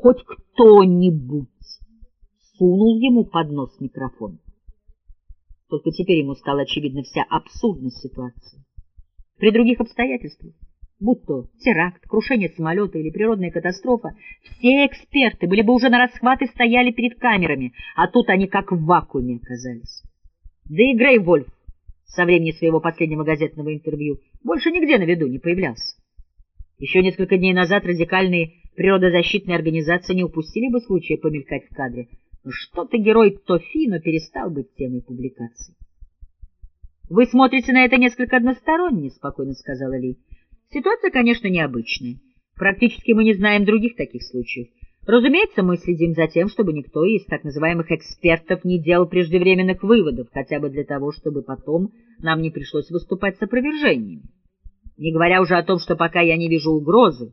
хоть кто-нибудь сунул ему под нос микрофон. Только теперь ему стала очевидна вся абсурдность ситуации. При других обстоятельствах, будь то теракт, крушение самолета или природная катастрофа, все эксперты были бы уже на расхват и стояли перед камерами, а тут они как в вакууме оказались. Да и Грей Вольф со времени своего последнего газетного интервью больше нигде на виду не появлялся. Еще несколько дней назад радикальные природозащитные организации не упустили бы случая помелькать в кадре, но что-то герой Тофино перестал быть темой публикаций. — Вы смотрите на это несколько односторонне, — спокойно сказала Ли. — Ситуация, конечно, необычная. Практически мы не знаем других таких случаев. Разумеется, мы следим за тем, чтобы никто из так называемых экспертов не делал преждевременных выводов, хотя бы для того, чтобы потом нам не пришлось выступать с опровержениями. Не говоря уже о том, что пока я не вижу угрозы,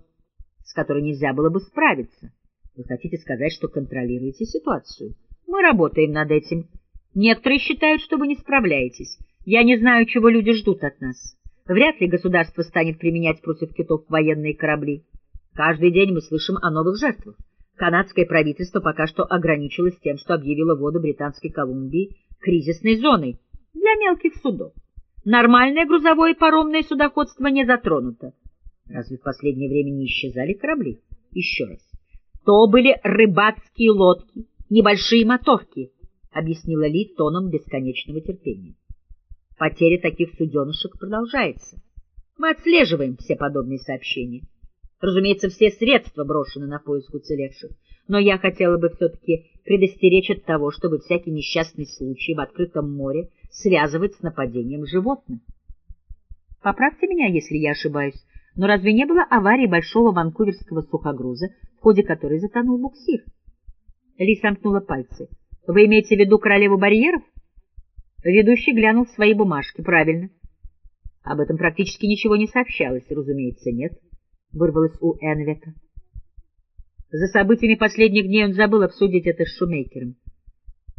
с которой нельзя было бы справиться. Вы хотите сказать, что контролируете ситуацию? Мы работаем над этим. Некоторые считают, что вы не справляетесь. Я не знаю, чего люди ждут от нас. Вряд ли государство станет применять против китов военные корабли. Каждый день мы слышим о новых жертвах. Канадское правительство пока что ограничилось тем, что объявило воду Британской Колумбии кризисной зоной для мелких судов. Нормальное грузовое паромное судоходство не затронуто. Разве в последнее время не исчезали корабли? Еще раз. То были рыбацкие лодки, небольшие моторки, объяснила Ли тоном бесконечного терпения. Потеря таких суденышек продолжается. Мы отслеживаем все подобные сообщения. Разумеется, все средства брошены на поиск уцелевших, но я хотела бы все-таки предостеречь от того, чтобы всякий несчастный случай в открытом море связывать с нападением животных. Поправьте меня, если я ошибаюсь, но разве не было аварии большого ванкуверского сухогруза, в ходе которой затонул буксир? Ли сомкнула пальцы. Вы имеете в виду королеву барьеров? Ведущий глянул в свои бумажки. Правильно. Об этом практически ничего не сообщалось, разумеется, нет вырвалось у Энвека. За событиями последних дней он забыл обсудить это с Шумейкером.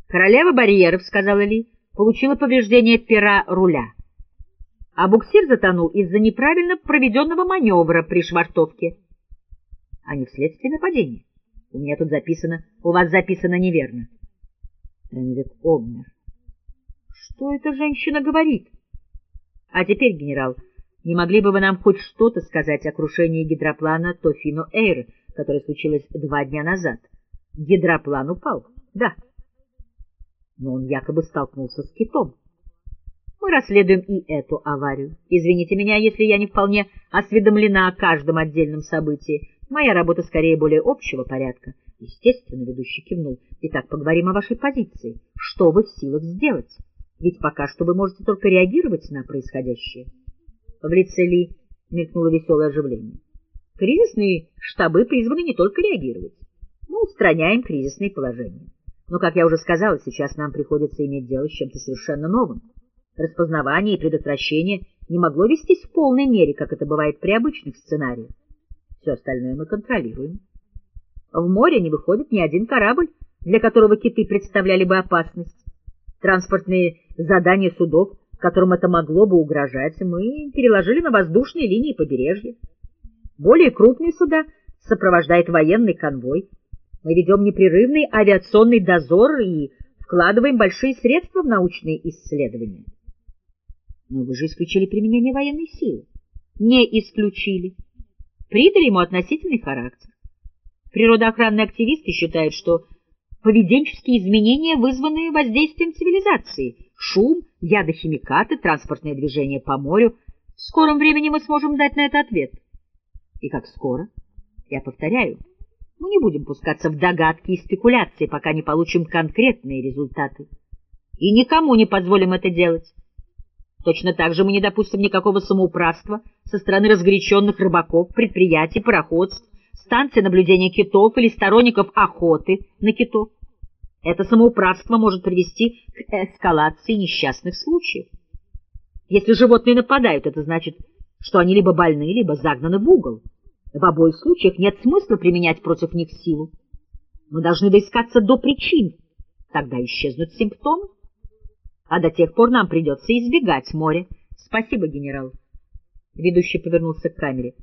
«Королева барьеров», — сказала Ли, — получила повреждение пера руля. А буксир затонул из-за неправильно проведенного маневра при швартовке. А не вследствие нападения. У меня тут записано, у вас записано неверно. Энвик обмер. Что эта женщина говорит? А теперь, генерал, не могли бы вы нам хоть что-то сказать о крушении гидроплана Тофино Эйр, которое случилось два дня назад? Гидроплан упал, да. Но он якобы столкнулся с китом. Мы расследуем и эту аварию. Извините меня, если я не вполне осведомлена о каждом отдельном событии. Моя работа скорее более общего порядка. Естественно, ведущий кивнул. Итак, поговорим о вашей позиции. Что вы в силах сделать? Ведь пока что вы можете только реагировать на происходящее. В лице Ли мелькнуло веселое оживление. Кризисные штабы призваны не только реагировать. Мы устраняем кризисные положения. Но, как я уже сказала, сейчас нам приходится иметь дело с чем-то совершенно новым. Распознавание и предотвращение не могло вестись в полной мере, как это бывает при обычных сценариях. Все остальное мы контролируем. В море не выходит ни один корабль, для которого киты представляли бы опасность. Транспортные задания судов которым это могло бы угрожать, мы переложили на воздушные линии побережья. Более крупные суда сопровождает военный конвой. Мы ведем непрерывный авиационный дозор и вкладываем большие средства в научные исследования. Но вы же исключили применение военной силы. Не исключили. Придали ему относительный характер. Природоохранные активисты считают, что поведенческие изменения вызваны воздействием цивилизации — шум, ядохимикаты, транспортное движение по морю. В скором времени мы сможем дать на это ответ. И как скоро? Я повторяю, мы не будем пускаться в догадки и спекуляции, пока не получим конкретные результаты. И никому не позволим это делать. Точно так же мы не допустим никакого самоуправства со стороны разгоряченных рыбаков, предприятий, пароходств, станций наблюдения китов или сторонников охоты на китов. Это самоуправство может привести к эскалации несчастных случаев. Если животные нападают, это значит, что они либо больны, либо загнаны в угол. В обоих случаях нет смысла применять против них силу. Мы должны доискаться до причин, тогда исчезнут симптомы. А до тех пор нам придется избегать моря. Спасибо, генерал. Ведущий повернулся к камере.